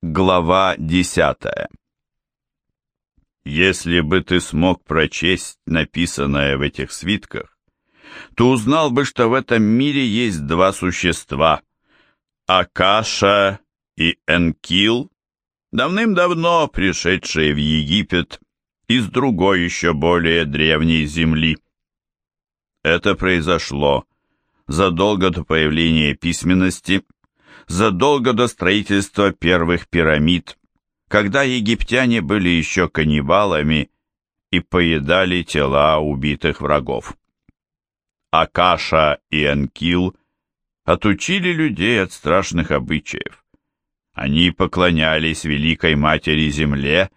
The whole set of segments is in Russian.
Глава десятая Если бы ты смог прочесть написанное в этих свитках, то узнал бы, что в этом мире есть два существа — Акаша и Энкил, давным-давно пришедшие в Египет из другой еще более древней земли. Это произошло задолго до появления письменности — задолго до строительства первых пирамид, когда египтяне были еще каннибалами и поедали тела убитых врагов. Акаша и Анкил отучили людей от страшных обычаев. Они поклонялись Великой Матери Земле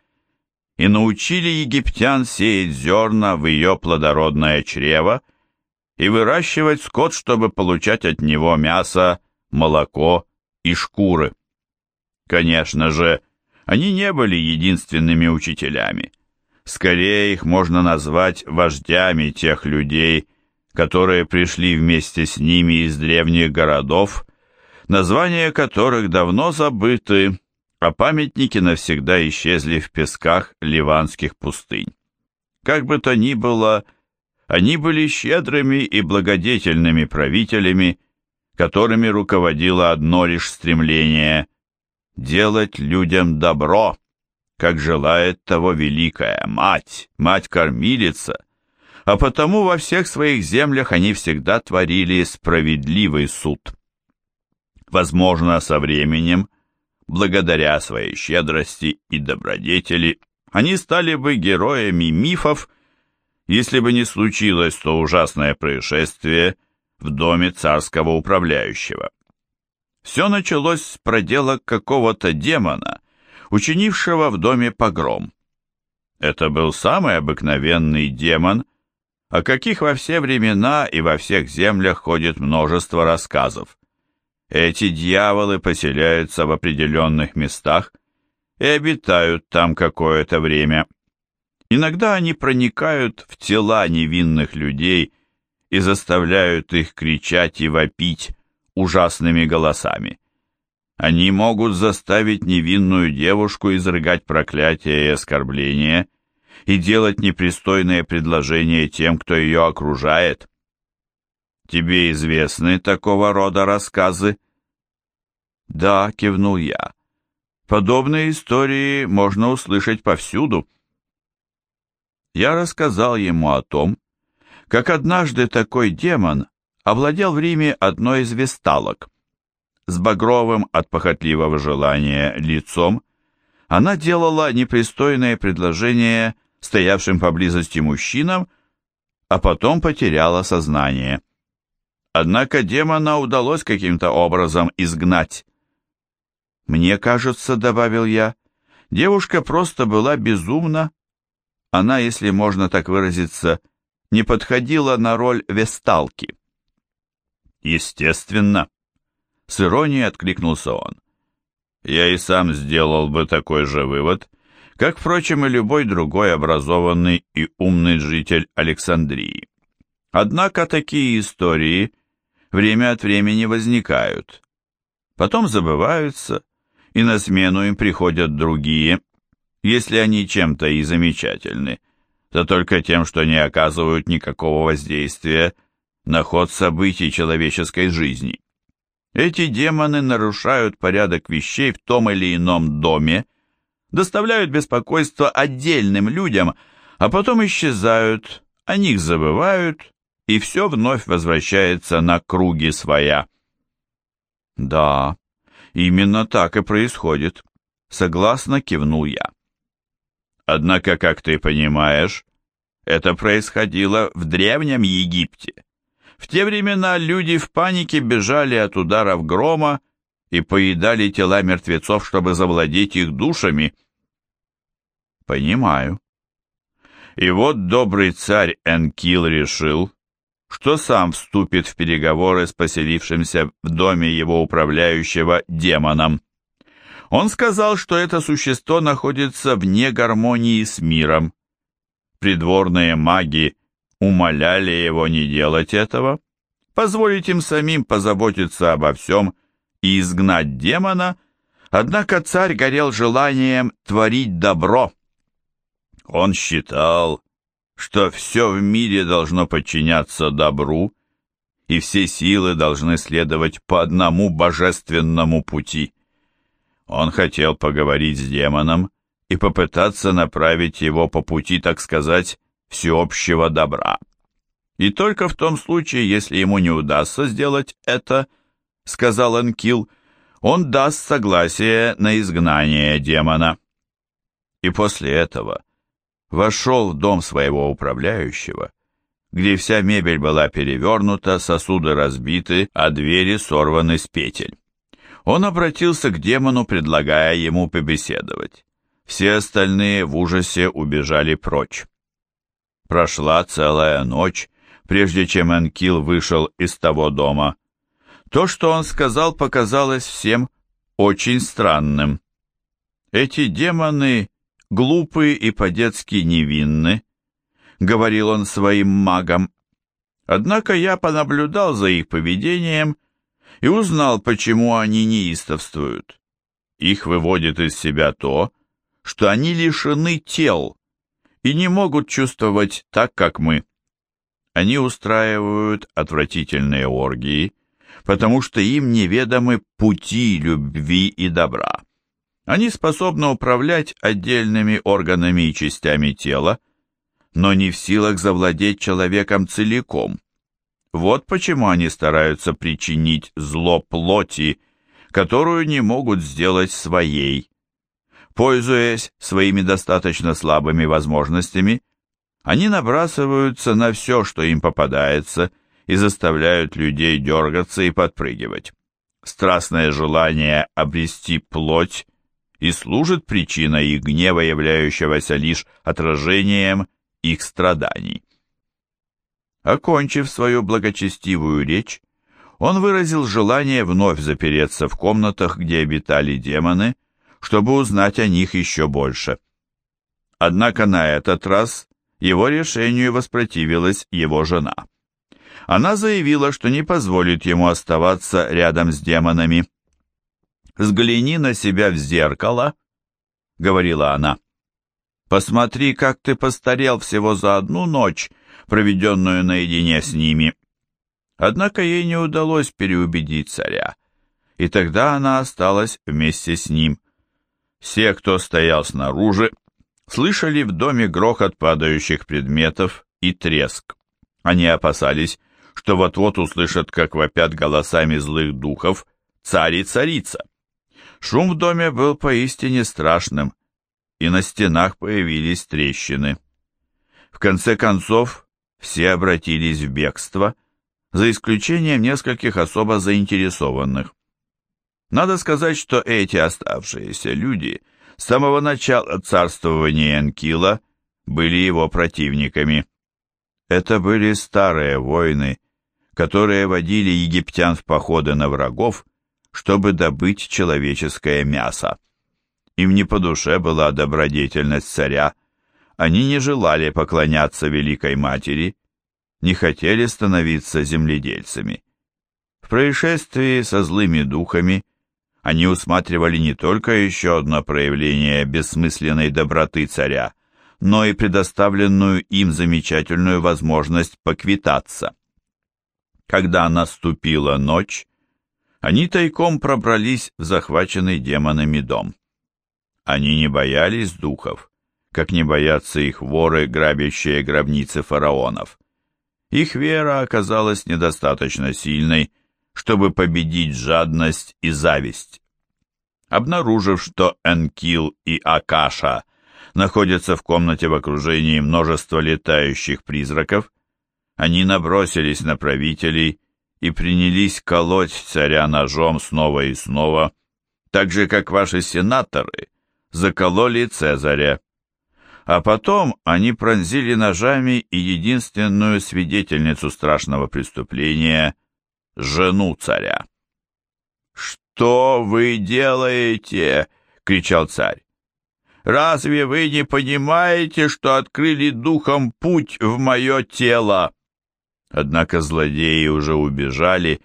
и научили египтян сеять зерна в ее плодородное чрево и выращивать скот, чтобы получать от него мясо, молоко и шкуры. Конечно же, они не были единственными учителями. Скорее их можно назвать вождями тех людей, которые пришли вместе с ними из древних городов, названия которых давно забыты, а памятники навсегда исчезли в песках ливанских пустынь. Как бы то ни было, они были щедрыми и благодетельными правителями, которыми руководило одно лишь стремление – делать людям добро, как желает того великая мать, мать-кормилица, а потому во всех своих землях они всегда творили справедливый суд. Возможно, со временем, благодаря своей щедрости и добродетели, они стали бы героями мифов, если бы не случилось то ужасное происшествие – в доме царского управляющего. Все началось с проделок какого-то демона, учинившего в доме погром. Это был самый обыкновенный демон, о каких во все времена и во всех землях ходит множество рассказов. Эти дьяволы поселяются в определенных местах и обитают там какое-то время. Иногда они проникают в тела невинных людей и заставляют их кричать и вопить ужасными голосами. Они могут заставить невинную девушку изрыгать проклятия и оскорбления и делать непристойные предложения тем, кто ее окружает. Тебе известны такого рода рассказы? Да, кивнул я. Подобные истории можно услышать повсюду. Я рассказал ему о том, как однажды такой демон овладел в Риме одной из весталок. С багровым от похотливого желания лицом она делала непристойные предложения стоявшим поблизости мужчинам, а потом потеряла сознание. Однако демона удалось каким-то образом изгнать. «Мне кажется, — добавил я, — девушка просто была безумна. Она, если можно так выразиться, — не подходила на роль весталки. Естественно. С иронией откликнулся он. Я и сам сделал бы такой же вывод, как, впрочем, и любой другой образованный и умный житель Александрии. Однако такие истории время от времени возникают, потом забываются, и на смену им приходят другие, если они чем-то и замечательны – да только тем, что не оказывают никакого воздействия на ход событий человеческой жизни. Эти демоны нарушают порядок вещей в том или ином доме, доставляют беспокойство отдельным людям, а потом исчезают, о них забывают, и все вновь возвращается на круги своя. Да, именно так и происходит, согласно кивнул я. Однако, как ты понимаешь, это происходило в Древнем Египте. В те времена люди в панике бежали от ударов грома и поедали тела мертвецов, чтобы завладеть их душами. Понимаю. И вот добрый царь Энкил решил, что сам вступит в переговоры с поселившимся в доме его управляющего демоном. Он сказал, что это существо находится вне гармонии с миром. Придворные маги умоляли его не делать этого, позволить им самим позаботиться обо всем и изгнать демона, Однако царь горел желанием творить добро. Он считал, что все в мире должно подчиняться добру, и все силы должны следовать по одному божественному пути. Он хотел поговорить с демоном и попытаться направить его по пути, так сказать, всеобщего добра. И только в том случае, если ему не удастся сделать это, сказал Энкил, он даст согласие на изгнание демона. И после этого вошел в дом своего управляющего, где вся мебель была перевернута, сосуды разбиты, а двери сорваны с петель. Он обратился к демону, предлагая ему побеседовать. Все остальные в ужасе убежали прочь. Прошла целая ночь, прежде чем Энкил вышел из того дома. То, что он сказал, показалось всем очень странным. Эти демоны глупы и по-детски невинны, говорил он своим магам. Однако я понаблюдал за их поведением и узнал, почему они неистовствуют. Их выводит из себя то, что они лишены тел и не могут чувствовать так, как мы. Они устраивают отвратительные оргии, потому что им неведомы пути любви и добра. Они способны управлять отдельными органами и частями тела, но не в силах завладеть человеком целиком. Вот почему они стараются причинить зло плоти, которую не могут сделать своей. Пользуясь своими достаточно слабыми возможностями, они набрасываются на все, что им попадается, и заставляют людей дергаться и подпрыгивать. Страстное желание обрести плоть и служит причиной их гнева, являющегося лишь отражением их страданий. Окончив свою благочестивую речь, он выразил желание вновь запереться в комнатах, где обитали демоны, чтобы узнать о них еще больше. Однако на этот раз его решению воспротивилась его жена. Она заявила, что не позволит ему оставаться рядом с демонами. «Взгляни на себя в зеркало», — говорила она. «Посмотри, как ты постарел всего за одну ночь, проведенную наедине с ними». Однако ей не удалось переубедить царя, и тогда она осталась вместе с ним. Все, кто стоял снаружи, слышали в доме грохот падающих предметов и треск. Они опасались, что вот-вот услышат, как вопят голосами злых духов «Царь и царица!». Шум в доме был поистине страшным, и на стенах появились трещины. В конце концов, все обратились в бегство, за исключением нескольких особо заинтересованных. Надо сказать, что эти оставшиеся люди с самого начала царствования Энкила были его противниками. Это были старые воины, которые водили египтян в походы на врагов, чтобы добыть человеческое мясо. Им не по душе была добродетельность царя, они не желали поклоняться Великой Матери, не хотели становиться земледельцами. В происшествии со злыми духами они усматривали не только еще одно проявление бессмысленной доброты царя, но и предоставленную им замечательную возможность поквитаться. Когда наступила ночь, они тайком пробрались в захваченный демонами дом. Они не боялись духов, как не боятся их воры, грабящие гробницы фараонов. Их вера оказалась недостаточно сильной, чтобы победить жадность и зависть. Обнаружив, что Энкил и Акаша находятся в комнате в окружении множества летающих призраков, они набросились на правителей и принялись колоть царя ножом снова и снова, так же, как ваши сенаторы закололи Цезаря. А потом они пронзили ножами и единственную свидетельницу страшного преступления жену царя. «Что вы делаете?» — кричал царь. «Разве вы не понимаете, что открыли духом путь в мое тело?» Однако злодеи уже убежали,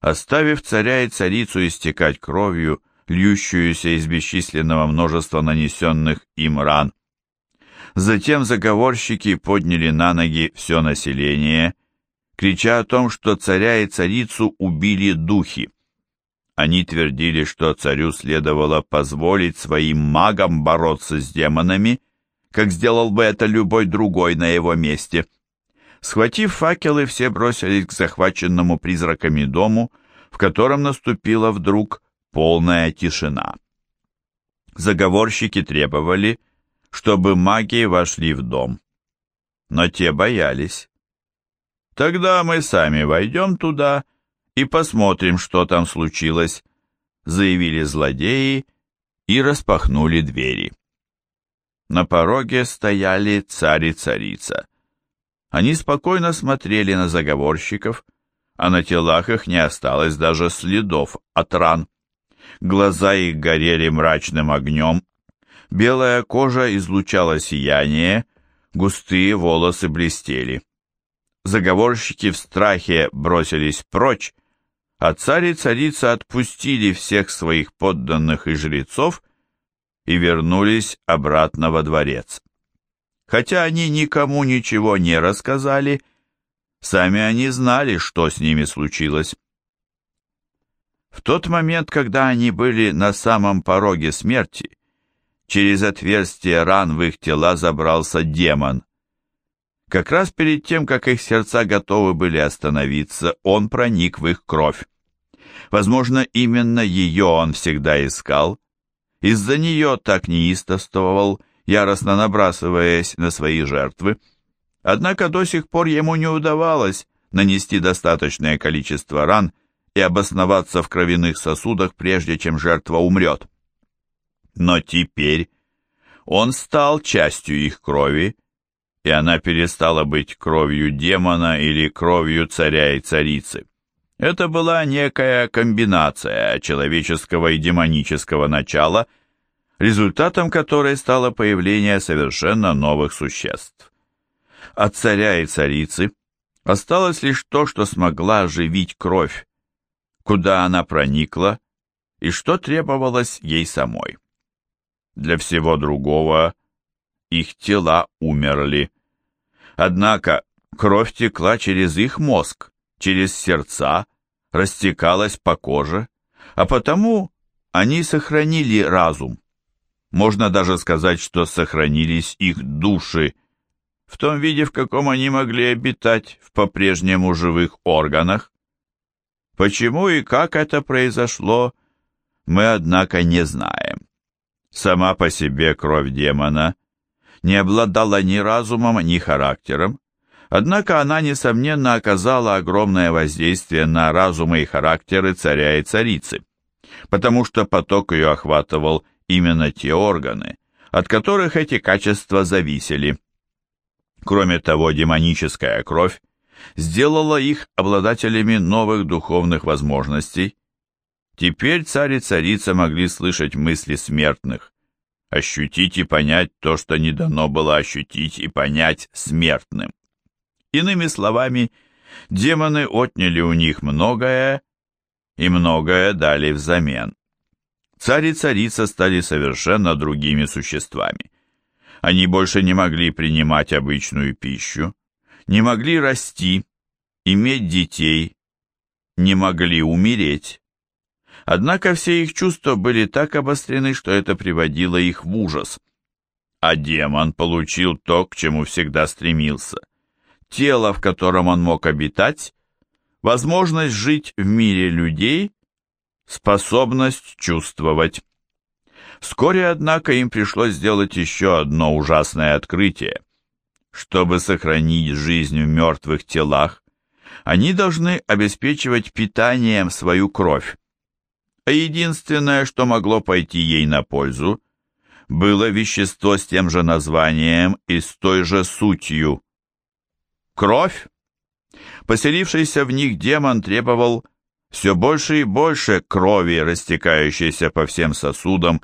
оставив царя и царицу истекать кровью, льющуюся из бесчисленного множества нанесенных им ран. Затем заговорщики подняли на ноги все население, крича о том, что царя и царицу убили духи. Они твердили, что царю следовало позволить своим магам бороться с демонами, как сделал бы это любой другой на его месте. Схватив факелы, все бросились к захваченному призраками дому, в котором наступила вдруг полная тишина. Заговорщики требовали, чтобы маги вошли в дом. Но те боялись. «Тогда мы сами войдем туда и посмотрим, что там случилось», заявили злодеи и распахнули двери. На пороге стояли царь и царица. Они спокойно смотрели на заговорщиков, а на телах их не осталось даже следов от ран. Глаза их горели мрачным огнем, белая кожа излучала сияние, густые волосы блестели. Заговорщики в страхе бросились прочь, а царь и царица отпустили всех своих подданных и жрецов и вернулись обратно во дворец. Хотя они никому ничего не рассказали, сами они знали, что с ними случилось. В тот момент, когда они были на самом пороге смерти, через отверстие ран в их тела забрался демон. Как раз перед тем, как их сердца готовы были остановиться, он проник в их кровь. Возможно, именно ее он всегда искал. Из-за нее так неистовствовал, яростно набрасываясь на свои жертвы. Однако до сих пор ему не удавалось нанести достаточное количество ран и обосноваться в кровяных сосудах, прежде чем жертва умрет. Но теперь он стал частью их крови, и она перестала быть кровью демона или кровью царя и царицы. Это была некая комбинация человеческого и демонического начала, результатом которой стало появление совершенно новых существ. От царя и царицы осталось лишь то, что смогла оживить кровь, куда она проникла и что требовалось ей самой. Для всего другого их тела умерли. Однако кровь текла через их мозг, через сердца, растекалась по коже, а потому они сохранили разум. Можно даже сказать, что сохранились их души, в том виде, в каком они могли обитать в по-прежнему живых органах. Почему и как это произошло, мы, однако, не знаем. Сама по себе кровь демона не обладала ни разумом, ни характером, однако она, несомненно, оказала огромное воздействие на разумы и характеры царя и царицы, потому что поток ее охватывал именно те органы, от которых эти качества зависели. Кроме того, демоническая кровь сделала их обладателями новых духовных возможностей. Теперь царь и царица могли слышать мысли смертных, ощутить и понять то, что не дано было ощутить и понять смертным. Иными словами, демоны отняли у них многое, и многое дали взамен. Царь и царица стали совершенно другими существами. Они больше не могли принимать обычную пищу, не могли расти, иметь детей, не могли умереть. Однако все их чувства были так обострены, что это приводило их в ужас. А демон получил то, к чему всегда стремился. Тело, в котором он мог обитать, возможность жить в мире людей, способность чувствовать. Вскоре, однако, им пришлось сделать еще одно ужасное открытие. Чтобы сохранить жизнь в мертвых телах, они должны обеспечивать питанием свою кровь а единственное, что могло пойти ей на пользу, было вещество с тем же названием и с той же сутью. Кровь. Поселившийся в них демон требовал все больше и больше крови, растекающейся по всем сосудам,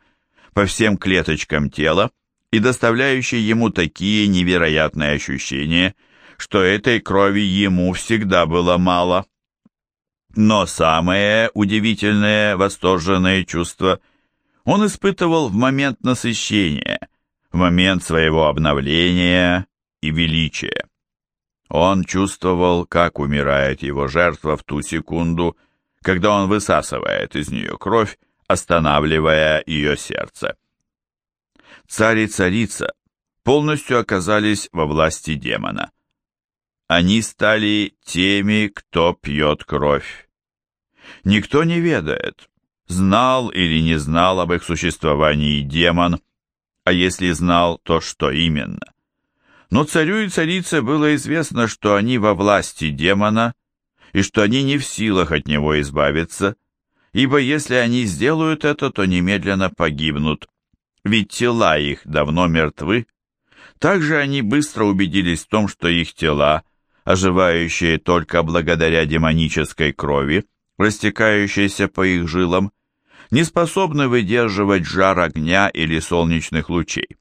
по всем клеточкам тела и доставляющей ему такие невероятные ощущения, что этой крови ему всегда было мало. Но самое удивительное восторженное чувство он испытывал в момент насыщения, в момент своего обновления и величия. Он чувствовал, как умирает его жертва в ту секунду, когда он высасывает из нее кровь, останавливая ее сердце. Царь и царица полностью оказались во власти демона. Они стали теми, кто пьет кровь. Никто не ведает, знал или не знал об их существовании демон, а если знал, то что именно. Но царю и царице было известно, что они во власти демона, и что они не в силах от него избавиться, ибо если они сделают это, то немедленно погибнут, ведь тела их давно мертвы. Также они быстро убедились в том, что их тела, оживающие только благодаря демонической крови, растекающейся по их жилам, не способны выдерживать жар огня или солнечных лучей.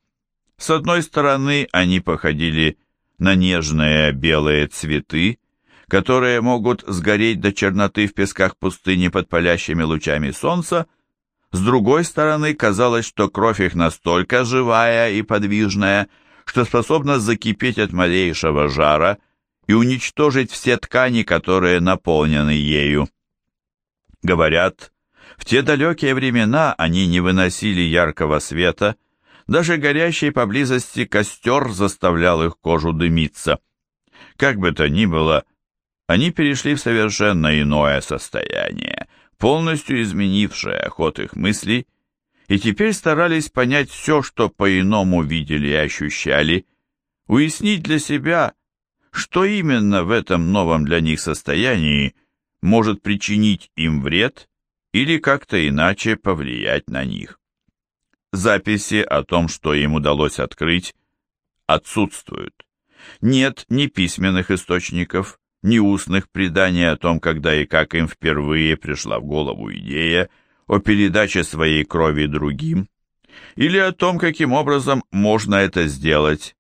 С одной стороны, они походили на нежные белые цветы, которые могут сгореть до черноты в песках пустыни под палящими лучами солнца, с другой стороны, казалось, что кровь их настолько живая и подвижная, что способна закипеть от малейшего жара и уничтожить все ткани, которые наполнены ею. Говорят, в те далекие времена они не выносили яркого света, даже горящий поблизости костер заставлял их кожу дымиться. Как бы то ни было, они перешли в совершенно иное состояние, полностью изменившее ход их мыслей, и теперь старались понять все, что по-иному видели и ощущали, уяснить для себя, что именно в этом новом для них состоянии может причинить им вред или как-то иначе повлиять на них. Записи о том, что им удалось открыть, отсутствуют. Нет ни письменных источников, ни устных преданий о том, когда и как им впервые пришла в голову идея о передаче своей крови другим, или о том, каким образом можно это сделать.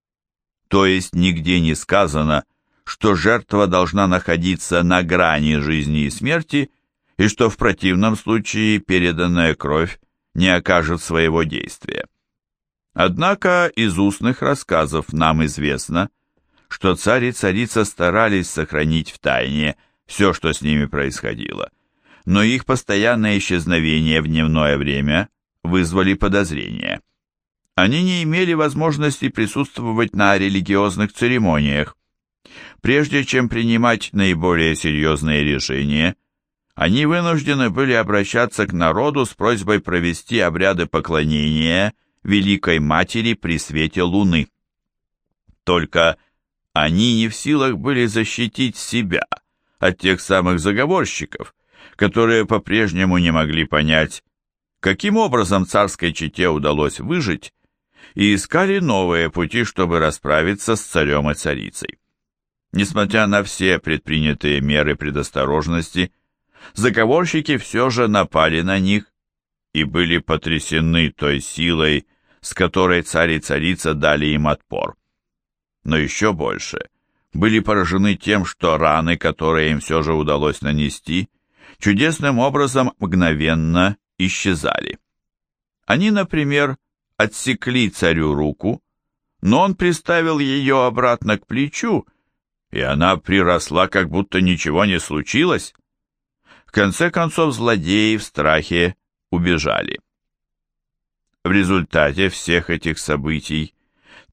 То есть нигде не сказано, что жертва должна находиться на грани жизни и смерти – и что в противном случае переданная кровь не окажет своего действия. Однако из устных рассказов нам известно, что царь и царица старались сохранить в тайне все, что с ними происходило, но их постоянное исчезновение в дневное время вызвали подозрения. Они не имели возможности присутствовать на религиозных церемониях. Прежде чем принимать наиболее серьезные решения, они вынуждены были обращаться к народу с просьбой провести обряды поклонения Великой Матери при свете Луны. Только они не в силах были защитить себя от тех самых заговорщиков, которые по-прежнему не могли понять, каким образом царской чете удалось выжить, и искали новые пути, чтобы расправиться с царем и царицей. Несмотря на все предпринятые меры предосторожности, заговорщики все же напали на них и были потрясены той силой, с которой царь и царица дали им отпор. Но еще больше были поражены тем, что раны, которые им все же удалось нанести, чудесным образом мгновенно исчезали. Они, например, отсекли царю руку, но он приставил ее обратно к плечу, и она приросла, как будто ничего не случилось конце концов злодеи в страхе убежали. В результате всех этих событий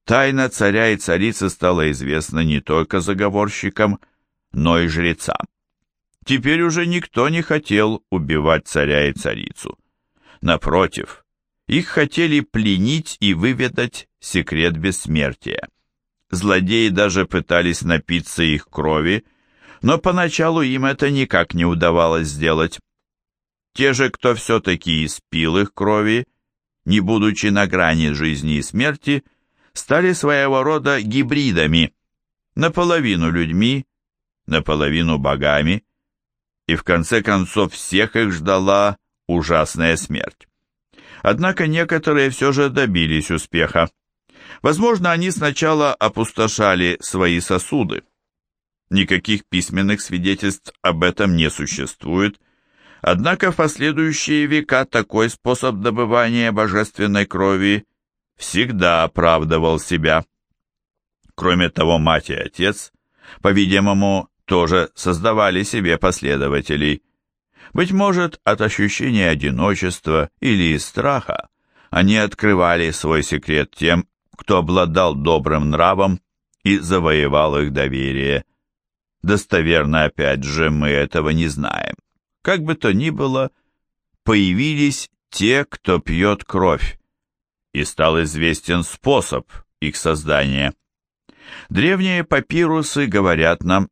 тайна царя и царицы стала известна не только заговорщикам, но и жрецам. Теперь уже никто не хотел убивать царя и царицу. Напротив, их хотели пленить и выведать секрет бессмертия. Злодеи даже пытались напиться их крови, но поначалу им это никак не удавалось сделать. Те же, кто все-таки испил их крови, не будучи на грани жизни и смерти, стали своего рода гибридами, наполовину людьми, наполовину богами, и в конце концов всех их ждала ужасная смерть. Однако некоторые все же добились успеха. Возможно, они сначала опустошали свои сосуды. Никаких письменных свидетельств об этом не существует, Однако в последующие века такой способ добывания божественной крови всегда оправдывал себя. Кроме того, мать и отец, по-видимому, тоже создавали себе последователей. Быть может, от ощущения одиночества или страха они открывали свой секрет тем, кто обладал добрым нравом и завоевал их доверие. Достоверно, опять же, мы этого не знаем. Как бы то ни было, появились те, кто пьет кровь, и стал известен способ их создания. Древние папирусы говорят нам,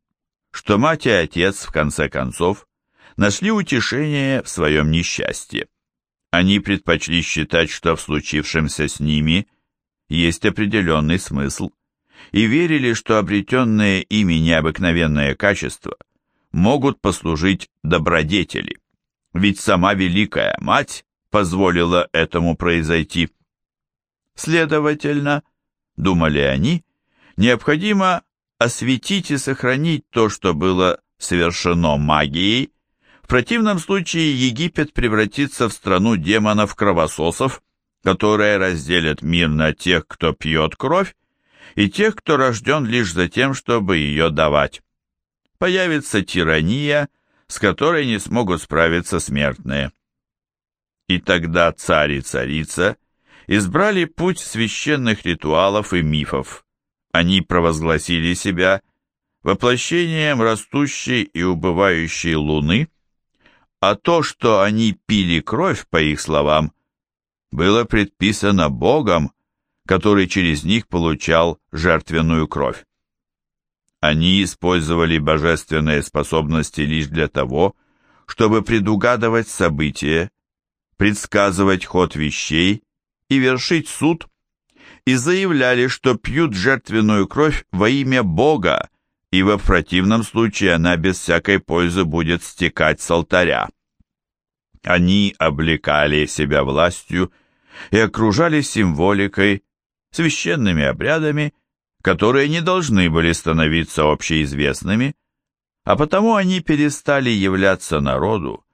что мать и отец, в конце концов, нашли утешение в своем несчастье. Они предпочли считать, что в случившемся с ними есть определенный смысл, и верили, что обретенные ими необыкновенные качества могут послужить добродетели. Ведь сама Великая Мать позволила этому произойти. Следовательно, думали они, необходимо осветить и сохранить то, что было совершено магией, в противном случае Египет превратится в страну демонов-кровососов, которые разделят мир на тех, кто пьет кровь, и тех, кто рожден лишь за тем, чтобы ее давать. Появится тирания, с которой не смогут справиться смертные. И тогда царь и царица избрали путь священных ритуалов и мифов. Они провозгласили себя воплощением растущей и убывающей луны, а то, что они пили кровь, по их словам, было предписано Богом, который через них получал жертвенную кровь. Они использовали божественные способности лишь для того, чтобы предугадывать события, предсказывать ход вещей и вершить суд, и заявляли, что пьют жертвенную кровь во имя Бога, и в противном случае она без всякой пользы будет стекать с алтаря. Они облекали себя властью и окружали символикой, священными обрядами, которые не должны были становиться общеизвестными, а потому они перестали являться народу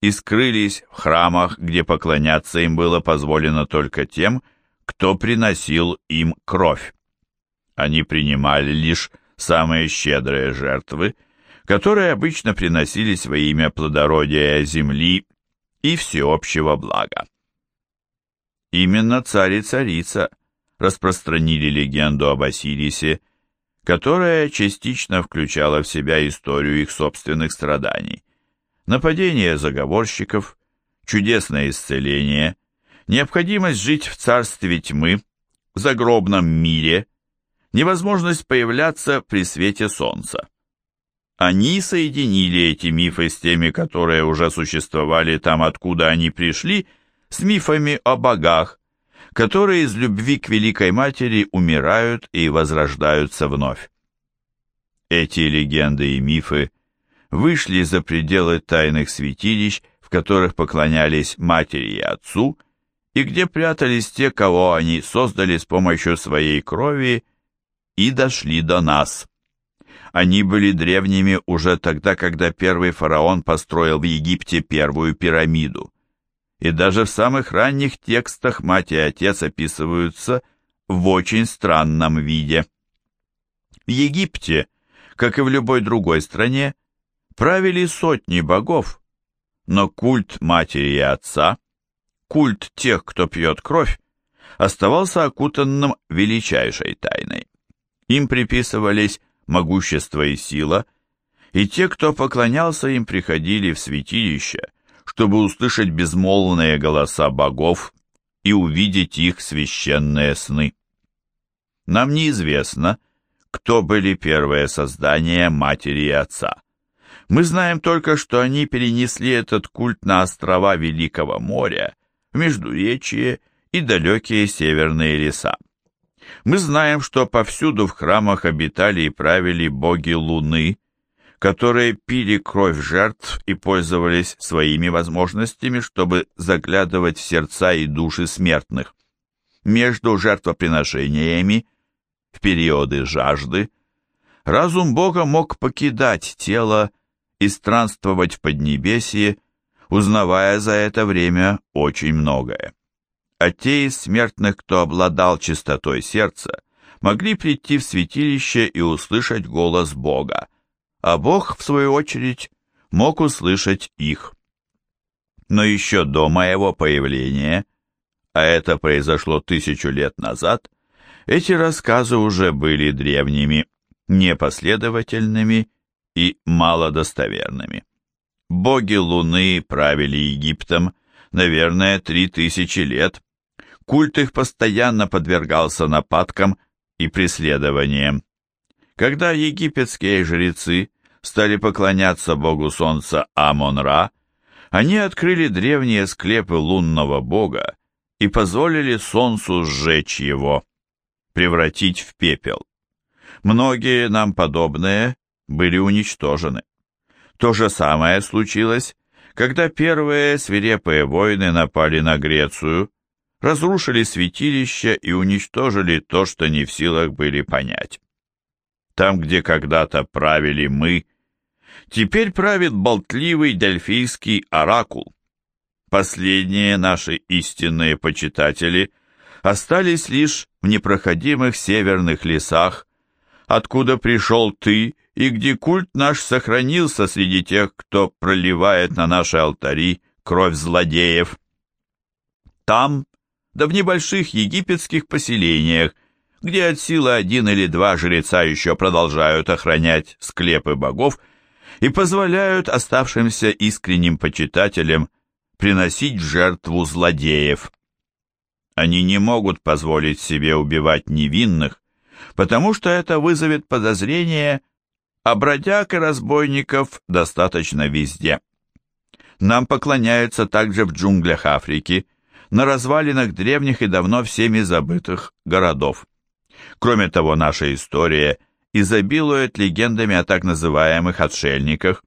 и скрылись в храмах, где поклоняться им было позволено только тем, кто приносил им кровь. Они принимали лишь самые щедрые жертвы, которые обычно приносились во имя плодородия земли и всеобщего блага. Именно царь и царица – распространили легенду об Осирисе, которая частично включала в себя историю их собственных страданий. Нападение заговорщиков, чудесное исцеление, необходимость жить в царстве тьмы, в загробном мире, невозможность появляться при свете солнца. Они соединили эти мифы с теми, которые уже существовали там, откуда они пришли, с мифами о богах, которые из любви к Великой Матери умирают и возрождаются вновь. Эти легенды и мифы вышли за пределы тайных святилищ, в которых поклонялись матери и отцу, и где прятались те, кого они создали с помощью своей крови, и дошли до нас. Они были древними уже тогда, когда первый фараон построил в Египте первую пирамиду и даже в самых ранних текстах мать и отец описываются в очень странном виде. В Египте, как и в любой другой стране, правили сотни богов, но культ матери и отца, культ тех, кто пьет кровь, оставался окутанным величайшей тайной. Им приписывались могущество и сила, и те, кто поклонялся им, приходили в святилище, чтобы услышать безмолвные голоса богов и увидеть их священные сны. Нам неизвестно, кто были первые создания матери и отца. Мы знаем только, что они перенесли этот культ на острова Великого моря, в Междуречье и далекие северные леса. Мы знаем, что повсюду в храмах обитали и правили боги Луны, которые пили кровь жертв и пользовались своими возможностями, чтобы заглядывать в сердца и души смертных. Между жертвоприношениями, в периоды жажды, разум Бога мог покидать тело и странствовать в Поднебесье, узнавая за это время очень многое. А те из смертных, кто обладал чистотой сердца, могли прийти в святилище и услышать голос Бога, а Бог, в свою очередь, мог услышать их. Но еще до моего появления, а это произошло тысячу лет назад, эти рассказы уже были древними, непоследовательными и малодостоверными. Боги Луны правили Египтом, наверное, три тысячи лет. Культ их постоянно подвергался нападкам и преследованиям. Когда египетские жрецы стали поклоняться богу солнца Амон-Ра, они открыли древние склепы лунного бога и позволили солнцу сжечь его, превратить в пепел. Многие нам подобные были уничтожены. То же самое случилось, когда первые свирепые войны напали на Грецию, разрушили святилища и уничтожили то, что не в силах были понять. Там, где когда-то правили мы, теперь правит болтливый дельфийский оракул. Последние наши истинные почитатели остались лишь в непроходимых северных лесах, откуда пришел ты и где культ наш сохранился среди тех, кто проливает на наши алтари кровь злодеев. Там, да в небольших египетских поселениях, где от силы один или два жреца еще продолжают охранять склепы богов и позволяют оставшимся искренним почитателям приносить жертву злодеев. Они не могут позволить себе убивать невинных, потому что это вызовет подозрение а бродяг и разбойников достаточно везде. Нам поклоняются также в джунглях Африки, на развалинах древних и давно всеми забытых городов. Кроме того, наша история изобилует легендами о так называемых отшельниках,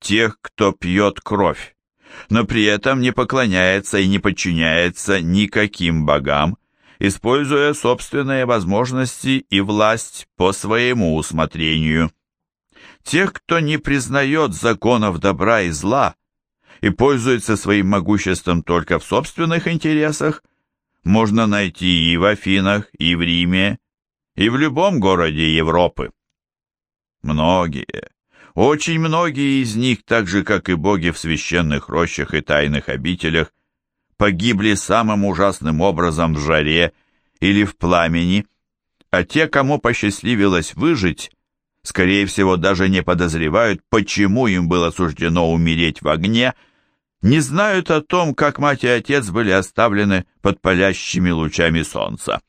тех, кто пьет кровь, но при этом не поклоняется и не подчиняется никаким богам, используя собственные возможности и власть по своему усмотрению. Тех, кто не признает законов добра и зла и пользуется своим могуществом только в собственных интересах, можно найти и в Афинах, и в Риме, и в любом городе Европы. Многие, очень многие из них, так же, как и боги в священных рощах и тайных обителях, погибли самым ужасным образом в жаре или в пламени, а те, кому посчастливилось выжить, скорее всего, даже не подозревают, почему им было суждено умереть в огне, не знают о том, как мать и отец были оставлены под палящими лучами солнца.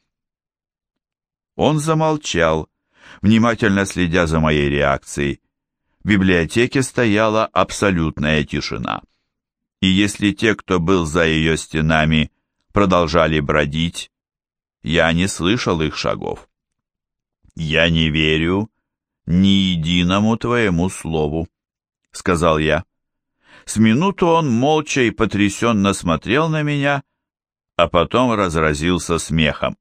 Он замолчал, внимательно следя за моей реакцией. В библиотеке стояла абсолютная тишина. И если те, кто был за ее стенами, продолжали бродить, я не слышал их шагов. «Я не верю ни единому твоему слову», — сказал я. С минуту он молча и потрясенно смотрел на меня, а потом разразился смехом.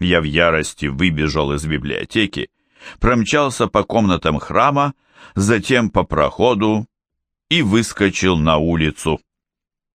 Я в ярости выбежал из библиотеки, промчался по комнатам храма, затем по проходу и выскочил на улицу.